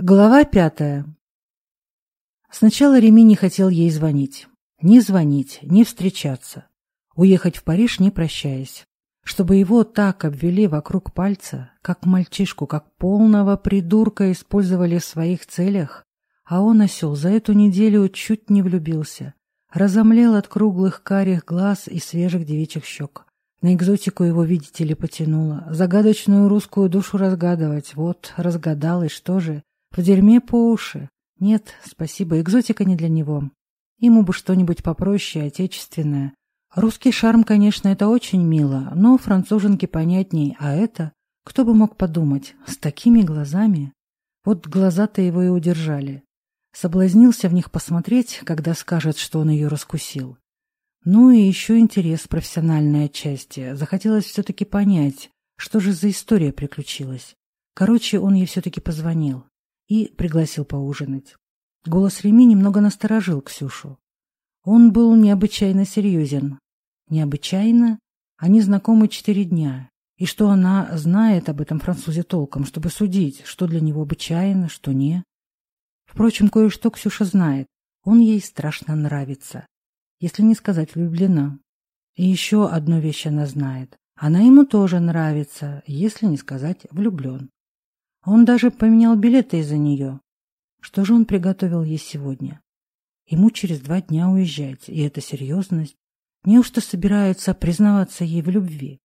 Глава пятая. Сначала Реми не хотел ей звонить. Не звонить, не встречаться. Уехать в Париж, не прощаясь. Чтобы его так обвели вокруг пальца, как мальчишку, как полного придурка использовали в своих целях. А он, осел, за эту неделю чуть не влюбился. Разомлел от круглых карих глаз и свежих девичьих щек. На экзотику его, видите ли, потянуло. Загадочную русскую душу разгадывать. Вот, разгадал, и что же? дерьме по уши. Нет, спасибо, экзотика не для него. Ему бы что-нибудь попроще, отечественное. Русский шарм, конечно, это очень мило, но француженки понятней, а это... Кто бы мог подумать, с такими глазами? Вот глаза-то его и удержали. Соблазнился в них посмотреть, когда скажет, что он ее раскусил. Ну и еще интерес профессиональной отчасти. Захотелось все-таки понять, что же за история приключилась. Короче, он ей все-таки позвонил и пригласил поужинать. Голос Реми немного насторожил Ксюшу. Он был необычайно серьезен. Необычайно? Они а знакомы четыре дня. И что она знает об этом французе толком, чтобы судить, что для него обычайно, что не? Впрочем, кое-что Ксюша знает. Он ей страшно нравится. Если не сказать влюблена. И еще одну вещь она знает. Она ему тоже нравится, если не сказать влюблен. Он даже поменял билеты из-за нее. Что же он приготовил ей сегодня? Ему через два дня уезжать, и эта серьезность. Неужто собираются признаваться ей в любви?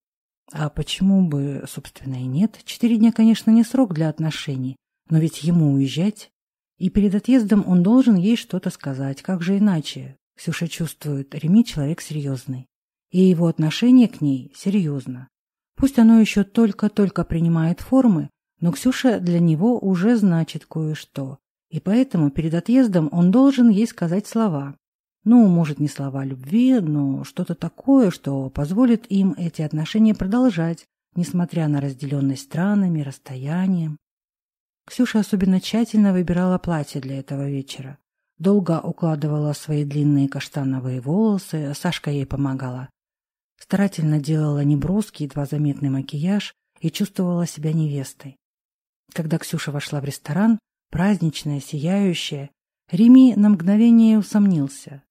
А почему бы, собственно, и нет? Четыре дня, конечно, не срок для отношений, но ведь ему уезжать. И перед отъездом он должен ей что-то сказать, как же иначе? Ксюша чувствует, Реми человек серьезный. И его отношение к ней серьезно. Пусть оно еще только-только принимает формы, но Ксюша для него уже значит кое-что, и поэтому перед отъездом он должен ей сказать слова. Ну, может, не слова любви, но что-то такое, что позволит им эти отношения продолжать, несмотря на разделенность странами, расстоянием. Ксюша особенно тщательно выбирала платье для этого вечера. Долго укладывала свои длинные каштановые волосы, Сашка ей помогала. Старательно делала неброский, едва заметный макияж и чувствовала себя невестой. Когда Ксюша вошла в ресторан, праздничная, сияющая, Реми на мгновение усомнился.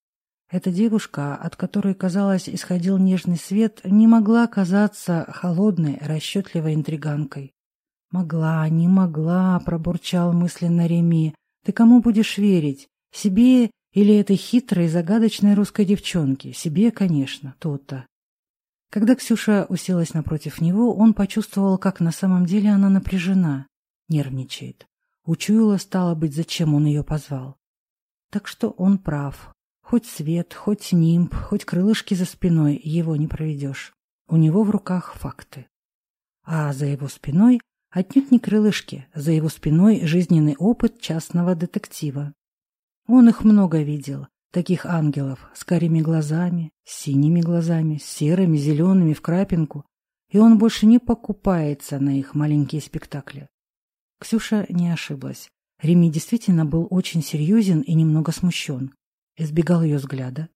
Эта девушка, от которой, казалось, исходил нежный свет, не могла казаться холодной, расчетливой интриганкой. «Могла, не могла», — пробурчал мысленно Реми. «Ты кому будешь верить? Себе или этой хитрой, загадочной русской девчонке? Себе, конечно, то-то». Когда Ксюша уселась напротив него, он почувствовал, как на самом деле она напряжена нервничает. Учуяла, стало быть, зачем он ее позвал. Так что он прав. Хоть свет, хоть нимб, хоть крылышки за спиной его не проведешь. У него в руках факты. А за его спиной отнюдь не крылышки, за его спиной жизненный опыт частного детектива. Он их много видел, таких ангелов, с карими глазами, с синими глазами, с серыми, зелеными, в крапинку, и он больше не покупается на их маленькие спектакли. Ксюша не ошиблась. Реми действительно был очень серьезен и немного смущен. Избегал ее взгляда.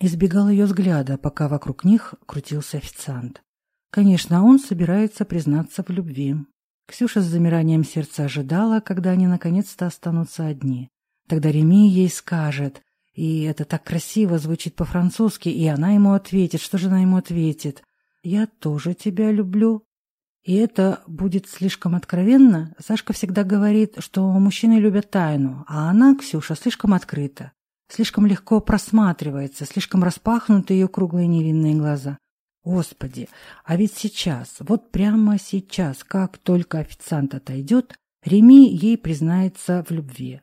Избегал ее взгляда, пока вокруг них крутился официант. Конечно, он собирается признаться в любви. Ксюша с замиранием сердца ожидала, когда они наконец-то останутся одни. Тогда Реми ей скажет, и это так красиво звучит по-французски, и она ему ответит, что же она ему ответит? «Я тоже тебя люблю», И это будет слишком откровенно. Сашка всегда говорит, что мужчины любят тайну, а она, Ксюша, слишком открыта. Слишком легко просматривается, слишком распахнуты ее круглые невинные глаза. Господи, а ведь сейчас, вот прямо сейчас, как только официант отойдет, Реми ей признается в любви. А она так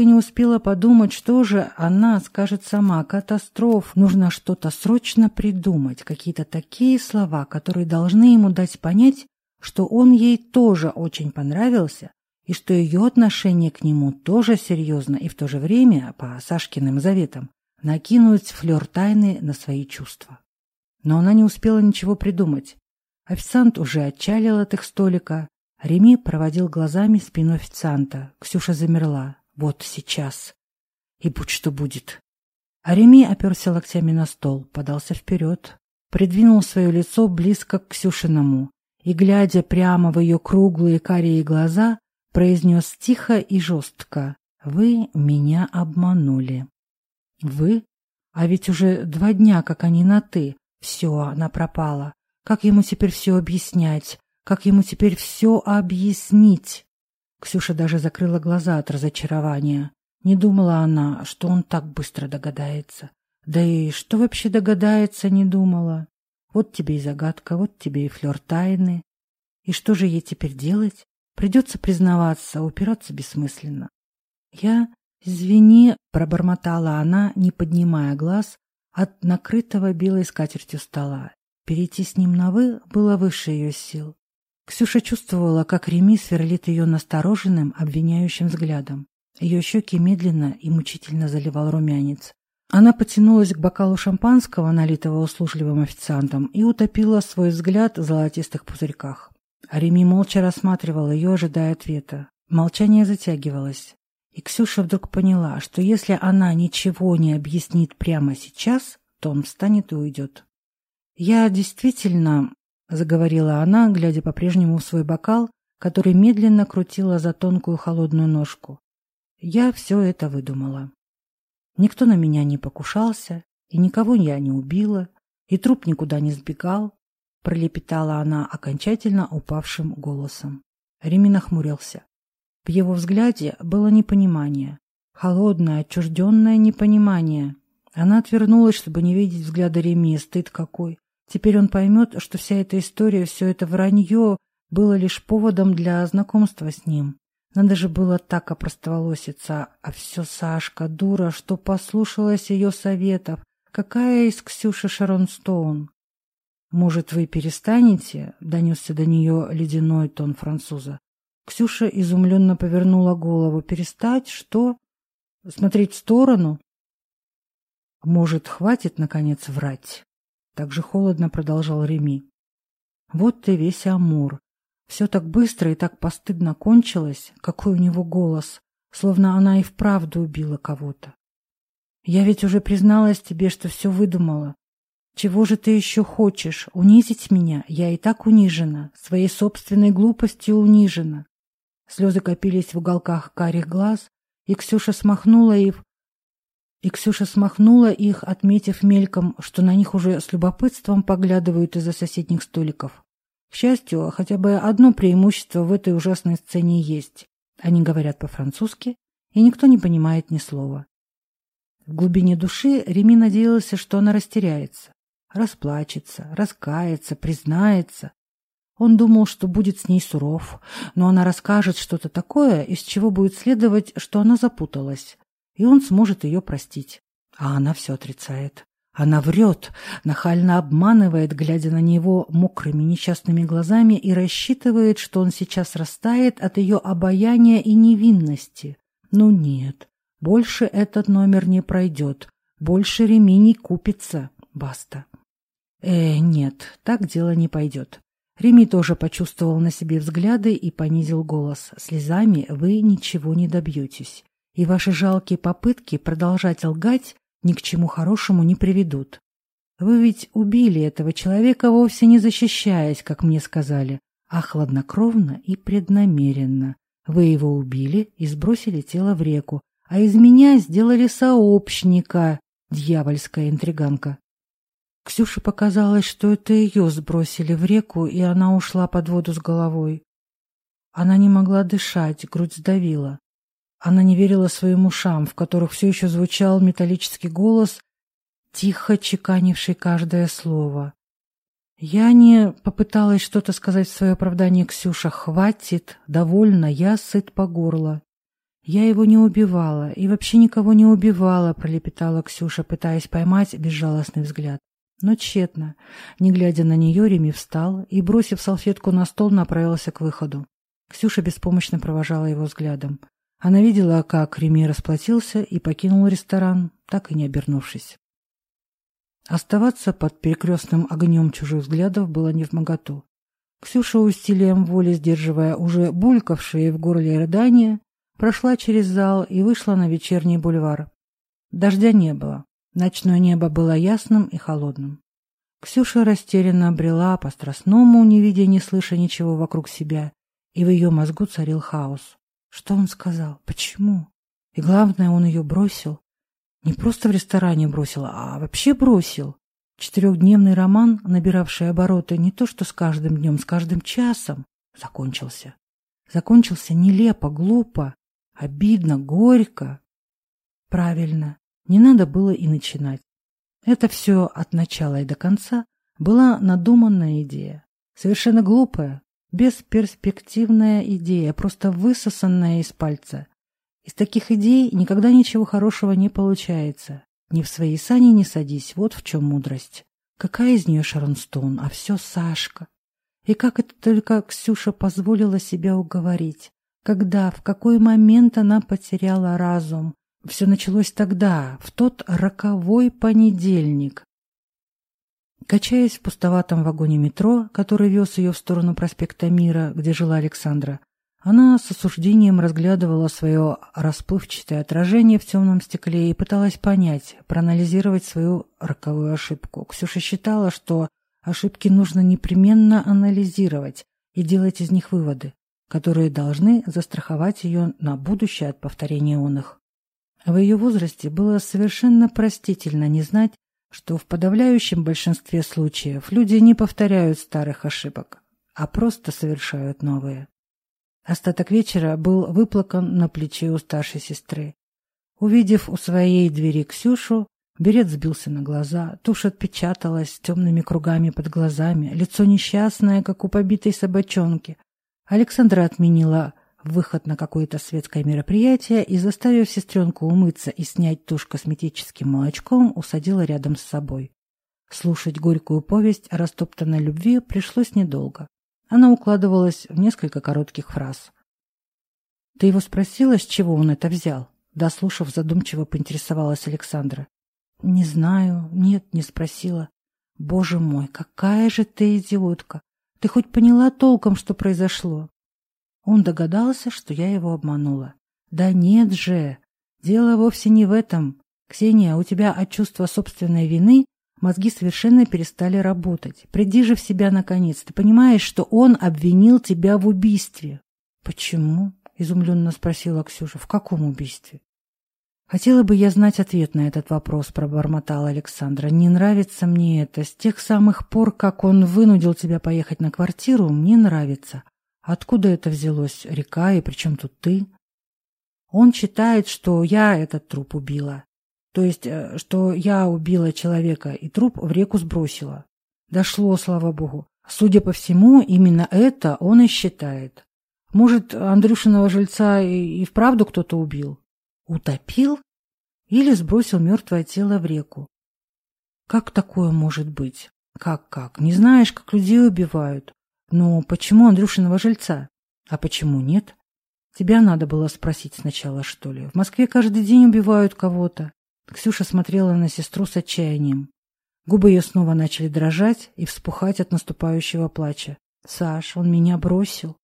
и не успела подумать, что же она скажет сама. Катастроф. Нужно что-то срочно придумать, какие-то такие слова, которые должны ему дать понять, что он ей тоже очень понравился, и что ее отношение к нему тоже серьезно, и в то же время, по Сашкиным заветам, накинуть флер тайны на свои чувства. Но она не успела ничего придумать. Официант уже отчалил от их столика, Реми проводил глазами спину официанта. Ксюша замерла. Вот сейчас. И будь что будет. А Реми оперся локтями на стол, подался вперед, придвинул свое лицо близко к Ксюшиному и, глядя прямо в ее круглые карие глаза, произнес тихо и жестко. «Вы меня обманули». «Вы? А ведь уже два дня, как они на «ты». Все, она пропала. Как ему теперь все объяснять? как ему теперь все объяснить. Ксюша даже закрыла глаза от разочарования. Не думала она, что он так быстро догадается. Да и что вообще догадается, не думала. Вот тебе и загадка, вот тебе и флер тайны. И что же ей теперь делать? Придется признаваться, упираться бессмысленно. Я, извини, пробормотала она, не поднимая глаз от накрытого белой скатертью стола. Перейти с ним на «вы» было выше ее сил. Ксюша чувствовала, как Реми сверлит ее настороженным, обвиняющим взглядом. Ее щеки медленно и мучительно заливал румянец. Она потянулась к бокалу шампанского, налитого услужливым официантом, и утопила свой взгляд в золотистых пузырьках. Реми молча рассматривал ее, ожидая ответа. Молчание затягивалось. И Ксюша вдруг поняла, что если она ничего не объяснит прямо сейчас, то он встанет и уйдет. «Я действительно заговорила она, глядя по-прежнему в свой бокал, который медленно крутила за тонкую холодную ножку. Я все это выдумала. Никто на меня не покушался, и никого я не убила, и труп никуда не сбегал, пролепетала она окончательно упавшим голосом. Реми нахмурился. В его взгляде было непонимание, холодное, отчужденное непонимание. Она отвернулась, чтобы не видеть взгляда Реми, стыд какой. Теперь он поймет, что вся эта история, все это вранье было лишь поводом для знакомства с ним. Надо же было так опростоволоситься, а все Сашка, дура, что послушалась ее советов. Какая из Ксюши Шарон Стоун? «Может, вы перестанете?» — донесся до нее ледяной тон француза. Ксюша изумленно повернула голову. «Перестать? Что? Смотреть в сторону?» «Может, хватит, наконец, врать?» также холодно продолжал Реми. Вот ты весь Амур. Все так быстро и так постыдно кончилось, какой у него голос, словно она и вправду убила кого-то. Я ведь уже призналась тебе, что все выдумала. Чего же ты еще хочешь? Унизить меня? Я и так унижена, своей собственной глупостью унижена. Слезы копились в уголках карих глаз, и Ксюша смахнула их, и Ксюша смахнула их, отметив мельком, что на них уже с любопытством поглядывают из-за соседних столиков. К счастью, хотя бы одно преимущество в этой ужасной сцене есть. Они говорят по-французски, и никто не понимает ни слова. В глубине души Реми надеялся, что она растеряется, расплачется, раскается, признается. Он думал, что будет с ней суров, но она расскажет что-то такое, из чего будет следовать, что она запуталась, и он сможет ее простить. А она все отрицает. Она врет, нахально обманывает, глядя на него мокрыми несчастными глазами, и рассчитывает, что он сейчас растает от ее обаяния и невинности. Ну нет, больше этот номер не пройдет, больше Реми не купится, баста. Э, нет, так дело не пойдет. Реми тоже почувствовал на себе взгляды и понизил голос. Слезами вы ничего не добьетесь. И ваши жалкие попытки продолжать лгать ни к чему хорошему не приведут. Вы ведь убили этого человека, вовсе не защищаясь, как мне сказали, а хладнокровно и преднамеренно. Вы его убили и сбросили тело в реку, а из меня сделали сообщника, дьявольская интриганка. Ксюше показалось, что это ее сбросили в реку, и она ушла под воду с головой. Она не могла дышать, грудь сдавила. Она не верила своим ушам, в которых все еще звучал металлический голос, тихо чеканивший каждое слово. Я не попыталась что-то сказать в свое оправдание Ксюша. «Хватит, довольно, я сыт по горло». «Я его не убивала и вообще никого не убивала», — пролепетала Ксюша, пытаясь поймать безжалостный взгляд. Но тщетно. Не глядя на нее, Реми встал и, бросив салфетку на стол, направился Она видела, как Реми расплатился и покинул ресторан, так и не обернувшись. Оставаться под перекрестным огнем чужих взглядов было не в моготу. Ксюша усилием воли, сдерживая уже булькавшие в горле рыдания, прошла через зал и вышла на вечерний бульвар. Дождя не было. Ночное небо было ясным и холодным. Ксюша растерянно обрела по-страстному, не видя, не слыша ничего вокруг себя, и в ее мозгу царил хаос. Что он сказал? Почему? И главное, он ее бросил. Не просто в ресторане бросил, а вообще бросил. Четырехдневный роман, набиравший обороты не то что с каждым днем, с каждым часом, закончился. Закончился нелепо, глупо, обидно, горько. Правильно, не надо было и начинать. Это все от начала и до конца была надуманная идея. Совершенно глупая, бесперспективная идея, просто высосанная из пальца. Из таких идей никогда ничего хорошего не получается. Ни в свои сани не садись, вот в чем мудрость. Какая из нее Шаронстоун, а все Сашка. И как это только Ксюша позволила себя уговорить? Когда, в какой момент она потеряла разум? Все началось тогда, в тот роковой понедельник, Качаясь в пустоватом вагоне метро, который вез ее в сторону проспекта Мира, где жила Александра, она с осуждением разглядывала свое расплывчатое отражение в темном стекле и пыталась понять, проанализировать свою роковую ошибку. Ксюша считала, что ошибки нужно непременно анализировать и делать из них выводы, которые должны застраховать ее на будущее от повторения он их. В ее возрасте было совершенно простительно не знать, что в подавляющем большинстве случаев люди не повторяют старых ошибок, а просто совершают новые. Остаток вечера был выплакан на плече у старшей сестры. Увидев у своей двери Ксюшу, берет сбился на глаза, тушь отпечаталась темными кругами под глазами, лицо несчастное, как у побитой собачонки. Александра отменила выход на какое-то светское мероприятие и, заставив сестренку умыться и снять тушь косметическим молочком, усадила рядом с собой. Слушать горькую повесть о растоптанной любви пришлось недолго. Она укладывалась в несколько коротких фраз. «Ты его спросила, с чего он это взял?» Дослушав, задумчиво поинтересовалась Александра. «Не знаю. Нет, не спросила. Боже мой, какая же ты идиотка! Ты хоть поняла толком, что произошло?» Он догадался, что я его обманула. «Да нет же! Дело вовсе не в этом. Ксения, у тебя от чувства собственной вины мозги совершенно перестали работать. Приди же в себя наконец. Ты понимаешь, что он обвинил тебя в убийстве?» «Почему?» — изумленно спросила Ксюша. «В каком убийстве?» «Хотела бы я знать ответ на этот вопрос», — пробормотала Александра. «Не нравится мне это. С тех самых пор, как он вынудил тебя поехать на квартиру, мне нравится. Откуда это взялось? Река и при чем тут ты? Он считает, что я этот труп убила. То есть, э, что я убила человека и труп в реку сбросила. Дошло, слава богу. Судя по всему, именно это он и считает. Может, Андрюшиного жильца и, и вправду кто-то убил? Утопил? Или сбросил мертвое тело в реку? Как такое может быть? Как-как? Не знаешь, как людей убивают? Но почему Андрюшиного жильца, А почему нет? Тебя надо было спросить сначала, что ли. В Москве каждый день убивают кого-то. Ксюша смотрела на сестру с отчаянием. Губы ее снова начали дрожать и вспухать от наступающего плача. «Саш, он меня бросил».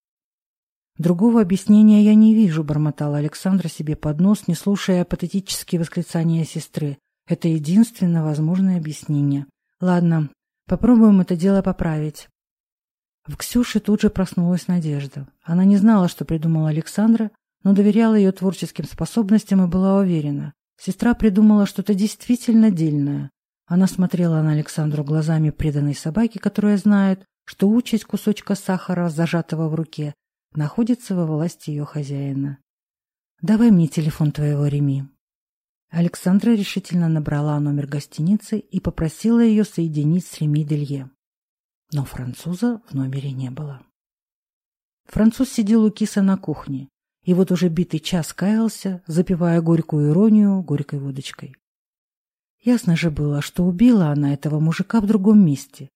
«Другого объяснения я не вижу», — бормотала Александра себе под нос, не слушая патетические восклицания сестры. «Это единственное возможное объяснение. Ладно, попробуем это дело поправить. В Ксюше тут же проснулась надежда. Она не знала, что придумала Александра, но доверяла ее творческим способностям и была уверена. Сестра придумала что-то действительно дельное. Она смотрела на Александру глазами преданной собаки, которая знает, что участь кусочка сахара, зажатого в руке, находится во власти ее хозяина. «Давай мне телефон твоего Реми». Александра решительно набрала номер гостиницы и попросила ее соединить с Реми Делье. Но француза в номере не было. Француз сидел у киса на кухне и вот уже битый час каялся, запивая горькую иронию горькой водочкой. Ясно же было, что убила она этого мужика в другом месте.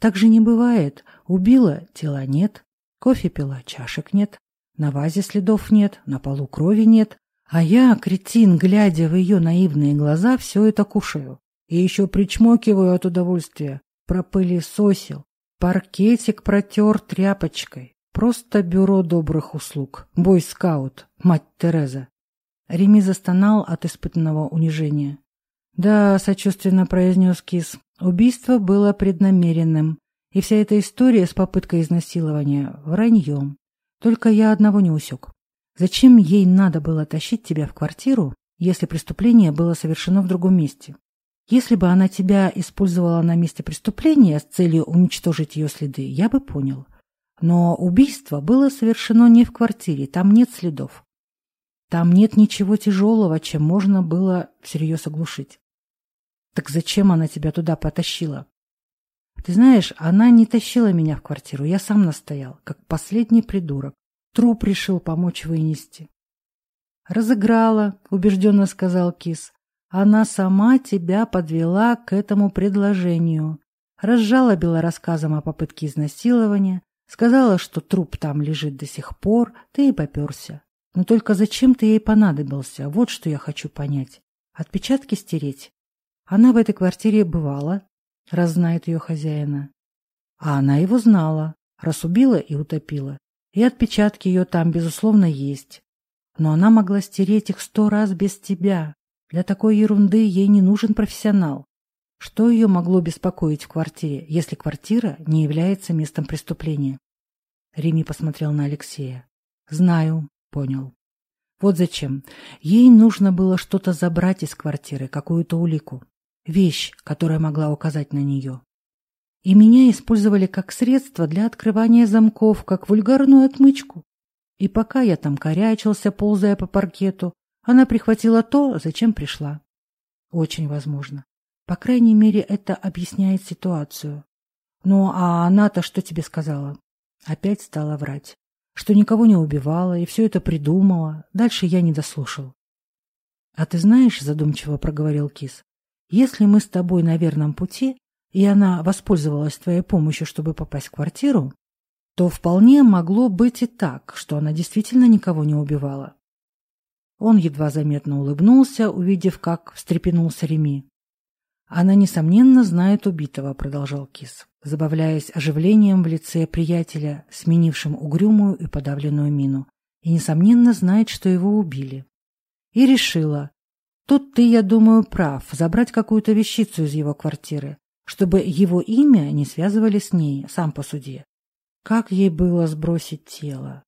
Так же не бывает. Убила — тела нет, кофе пила — чашек нет, на вазе следов нет, на полу крови нет. А я, кретин, глядя в ее наивные глаза, все это кушаю. И еще причмокиваю от удовольствия пропылесосил, паркетик протер тряпочкой. Просто бюро добрых услуг. Бойскаут, мать Тереза. Реми застонал от испытанного унижения. «Да», — сочувственно произнес Кис, — «убийство было преднамеренным, и вся эта история с попыткой изнасилования — враньем. Только я одного не усек. Зачем ей надо было тащить тебя в квартиру, если преступление было совершено в другом месте? Если бы она тебя использовала на месте преступления с целью уничтожить ее следы, я бы понял. Но убийство было совершено не в квартире, там нет следов. Там нет ничего тяжелого, чем можно было всерьез оглушить. Так зачем она тебя туда потащила? Ты знаешь, она не тащила меня в квартиру, я сам настоял, как последний придурок. Труп решил помочь вынести. Разыграла, убежденно сказал Кис. Она сама тебя подвела к этому предложению. Разжала Бела рассказом о попытке изнасилования, сказала, что труп там лежит до сих пор, ты и попёрся. Но только зачем ты ей понадобился? Вот что я хочу понять. Отпечатки стереть? Она в этой квартире бывала, раз знает ее хозяина. А она его знала, раз убила и утопила. И отпечатки ее там, безусловно, есть. Но она могла стереть их сто раз без тебя. Для такой ерунды ей не нужен профессионал. Что ее могло беспокоить в квартире, если квартира не является местом преступления? Реми посмотрел на Алексея. «Знаю», — понял. «Вот зачем. Ей нужно было что-то забрать из квартиры, какую-то улику. Вещь, которая могла указать на нее. И меня использовали как средство для открывания замков, как вульгарную отмычку. И пока я там корячился, ползая по паркету, она прихватила то, зачем пришла. Очень возможно. По крайней мере, это объясняет ситуацию. Ну, а она-то что тебе сказала? Опять стала врать. Что никого не убивала и все это придумала. Дальше я не дослушал. А ты знаешь, задумчиво проговорил Кис, если мы с тобой на верном пути, и она воспользовалась твоей помощью, чтобы попасть в квартиру, то вполне могло быть и так, что она действительно никого не убивала. Он едва заметно улыбнулся, увидев, как встрепенулся Реми. «Она, несомненно, знает убитого», — продолжал Кис, забавляясь оживлением в лице приятеля, сменившим угрюмую и подавленную мину, и, несомненно, знает, что его убили. И решила. «Тут ты, я думаю, прав, забрать какую-то вещицу из его квартиры, чтобы его имя не связывали с ней, сам по суде. Как ей было сбросить тело?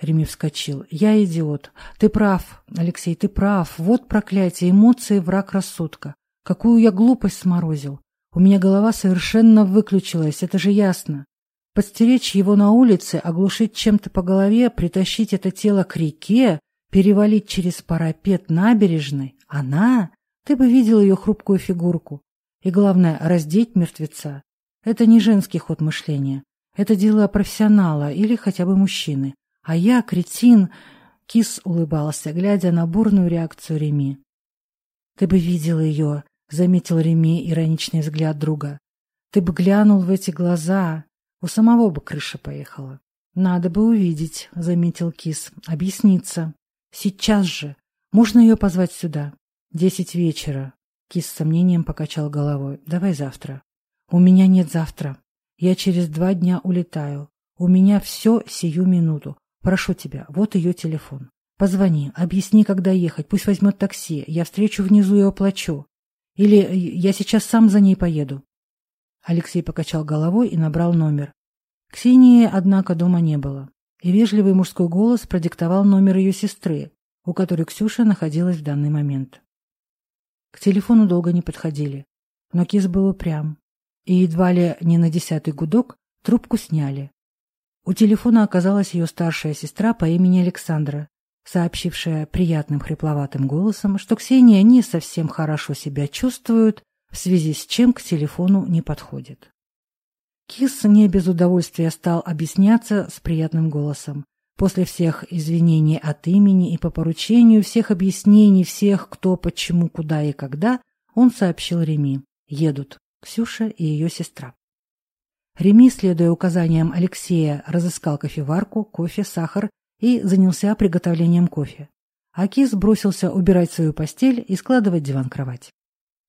Реми вскочил. «Я идиот. Ты прав, Алексей, ты прав. Вот проклятие, эмоции, враг рассудка. Какую я глупость сморозил. У меня голова совершенно выключилась, это же ясно. Подстеречь его на улице, оглушить чем-то по голове, притащить это тело к реке, перевалить через парапет набережной. Она? Ты бы видел ее хрупкую фигурку. И главное, раздеть мертвеца. Это не женский ход мышления. Это дело профессионала или хотя бы мужчины а я, кретин, кис улыбался, глядя на бурную реакцию Реми. «Ты бы видел ее», — заметил Реми ироничный взгляд друга. «Ты бы глянул в эти глаза, у самого бы крыша поехала». «Надо бы увидеть», — заметил кис, — «объясниться». «Сейчас же. Можно ее позвать сюда?» «Десять вечера». Кис с сомнением покачал головой. «Давай завтра». «У меня нет завтра. Я через два дня улетаю. У меня все сию минуту. Прошу тебя, вот ее телефон. Позвони, объясни, когда ехать, пусть возьмет такси, я встречу внизу и оплачу. Или э, я сейчас сам за ней поеду. Алексей покачал головой и набрал номер. Ксении, однако, дома не было. И вежливый мужской голос продиктовал номер ее сестры, у которой Ксюша находилась в данный момент. К телефону долго не подходили, но кис был упрям. И едва ли не на десятый гудок трубку сняли, у телефона оказалась ее старшая сестра по имени Александра, сообщившая приятным хрипловатым голосом, что Ксения не совсем хорошо себя чувствует, в связи с чем к телефону не подходит. Кис не без удовольствия стал объясняться с приятным голосом. После всех извинений от имени и по поручению, всех объяснений, всех кто, почему, куда и когда, он сообщил Реми. Едут Ксюша и ее сестра. Реми, следуя указаниям Алексея, разыскал кофеварку, кофе, сахар и занялся приготовлением кофе. Акис бросился убирать свою постель и складывать диван-кровать.